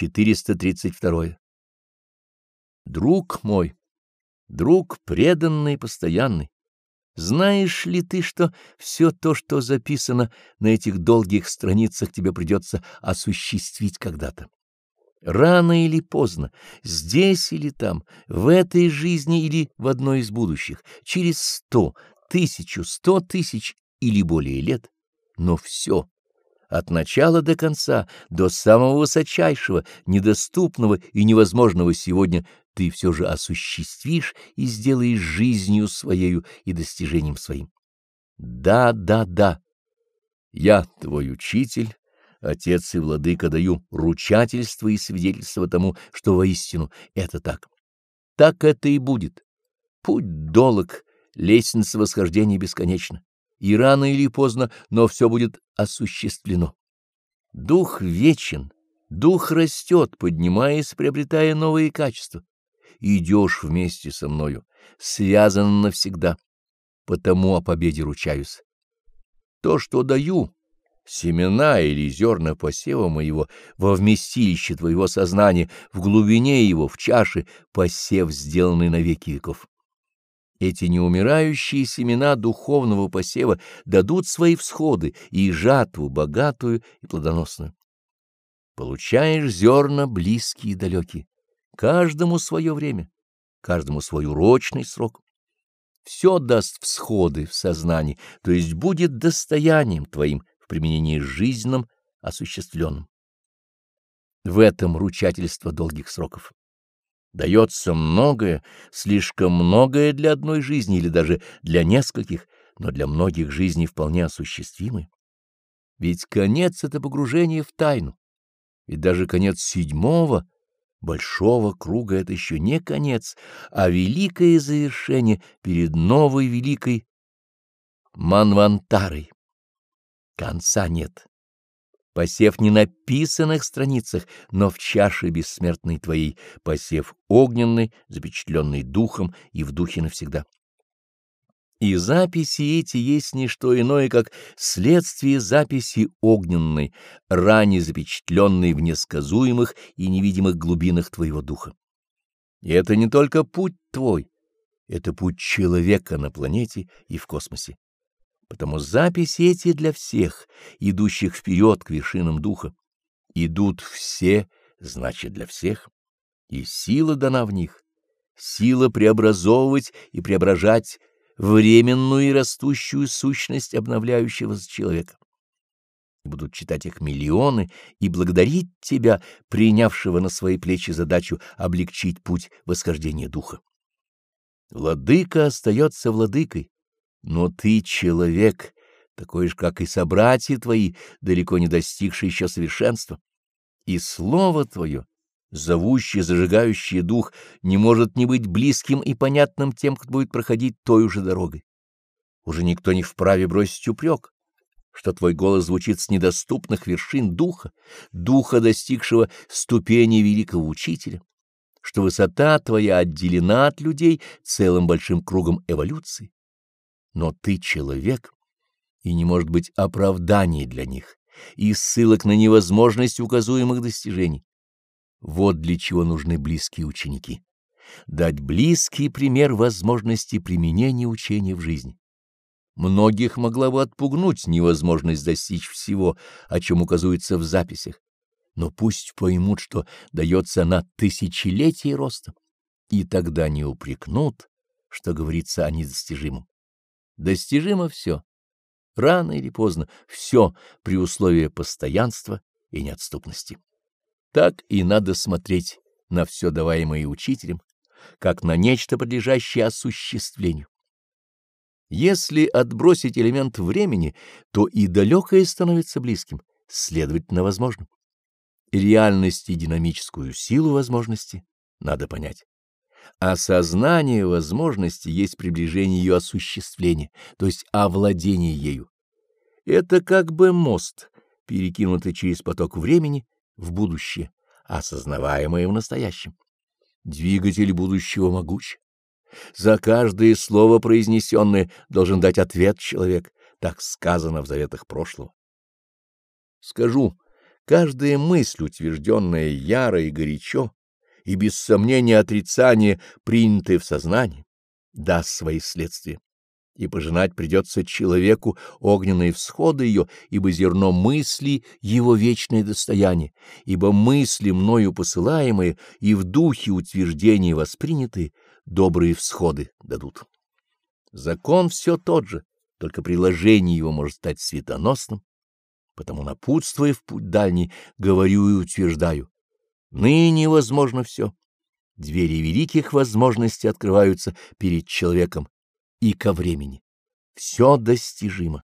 432. Друг мой, друг преданный постоянный, знаешь ли ты, что все то, что записано на этих долгих страницах, тебе придется осуществить когда-то? Рано или поздно, здесь или там, в этой жизни или в одной из будущих, через сто, тысячу, сто тысяч или более лет, но все от начала до конца, до самого высочайшего, недоступного и невозможного сегодня, ты все же осуществишь и сделаешь жизнью своею и достижением своим. Да, да, да. Я, твой учитель, отец и владыка, даю ручательство и свидетельство тому, что воистину это так. Так это и будет. Путь долг, лестница восхождения бесконечна и рано или поздно, но все будет осуществлено. Дух вечен, дух растет, поднимаясь, приобретая новые качества. Идешь вместе со мною, связан навсегда, потому о победе ручаюсь. То, что даю, семена или зерна посева моего во вместилище твоего сознания, в глубине его, в чаше, посев, сделанный на веки веков. Эти неумирающие семена духовного посева дадут свои всходы и жатву богатую и плодоносную. Получаешь зерна близкие и далекие, каждому свое время, каждому свой урочный срок. Все даст всходы в сознании, то есть будет достоянием твоим в применении жизненном осуществленном. В этом ручательство долгих сроков. Дается многое, слишком многое для одной жизни или даже для нескольких, но для многих жизней вполне осуществимы. Ведь конец — это погружение в тайну. И даже конец седьмого, большого круга — это еще не конец, а великое завершение перед новой великой Манвантарой. Конца нет посев не на писанных страницах, но в чаше бессмертной твоей, посев огненный, запечатленный духом и в духе навсегда. И записи эти есть не что иное, как следствие записи огненной, ранее запечатленной в несказуемых и невидимых глубинах твоего духа. И это не только путь твой, это путь человека на планете и в космосе. Потому записи эти для всех, идущих вперед к вершинам духа. Идут все, значит, для всех. И сила дана в них. Сила преобразовывать и преображать временную и растущую сущность обновляющего человека. Будут читать их миллионы и благодарить тебя, принявшего на свои плечи задачу облегчить путь восхождения духа. Владыка остается владыкой, но ты человек, такой же, как и собратья твои, далеко не достигшие еще совершенства. И слово твое, зовущее, зажигающее дух, не может не быть близким и понятным тем, кто будет проходить той же дорогой. Уже никто не вправе бросить упрек, что твой голос звучит с недоступных вершин духа, духа, достигшего ступени великого учителя, что высота твоя отделена от людей целым большим кругом эволюции но ты человек, и не может быть оправданий для них и ссылок на невозможность указуемых достижений. Вот для чего нужны близкие ученики. Дать близкий пример возможности применения учения в жизни. Многих могла бы отпугнуть невозможность достичь всего, о чем указывается в записях, но пусть поймут, что дается на тысячелетие роста, и тогда не упрекнут, что говорится о недостижимом. Достижимо все. Рано или поздно все при условии постоянства и неотступности. Так и надо смотреть на все даваемое учителем, как на нечто, подлежащее осуществлению. Если отбросить элемент времени, то и далекое становится близким, следовательно, возможным. Реальность и динамическую силу возможности надо понять. Осознание возможности есть приближение ее осуществления, то есть овладение ею. Это как бы мост, перекинутый через поток времени в будущее, осознаваемое в настоящем. Двигатель будущего могуч. За каждое слово произнесенное должен дать ответ человек, так сказано в заветах прошлого. Скажу, Каждая мысль, утвержденная яро и горячо, и без сомнения отрицание, принятое в сознании, даст свои следствия. И пожинать придется человеку огненные всходы ее, ибо зерно мысли — его вечное достояние, ибо мысли, мною посылаемые и в духе утверждения воспринятые, добрые всходы дадут. Закон все тот же, только приложение его может стать светоносным, потому, напутствуя в путь дальний, говорю и утверждаю, ныне возможно все. Двери великих возможностей открываются перед человеком и ко времени. Все достижимо.